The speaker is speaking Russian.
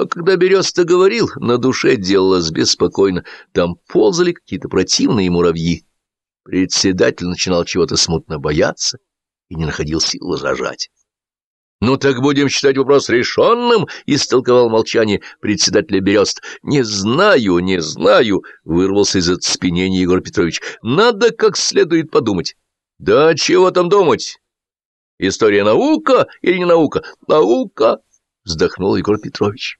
Но когда Береста говорил, на душе делалось беспокойно. Там ползали какие-то противные муравьи. Председатель начинал чего-то смутно бояться и не находил сил возражать. «Ну так будем считать вопрос решенным», — истолковал молчание председателя Берест. «Не знаю, не знаю», — вырвался из отспенения Егор Петрович. «Надо как следует подумать». «Да чего там думать? История наука или не наука?» «Наука», — вздохнул Егор Петрович.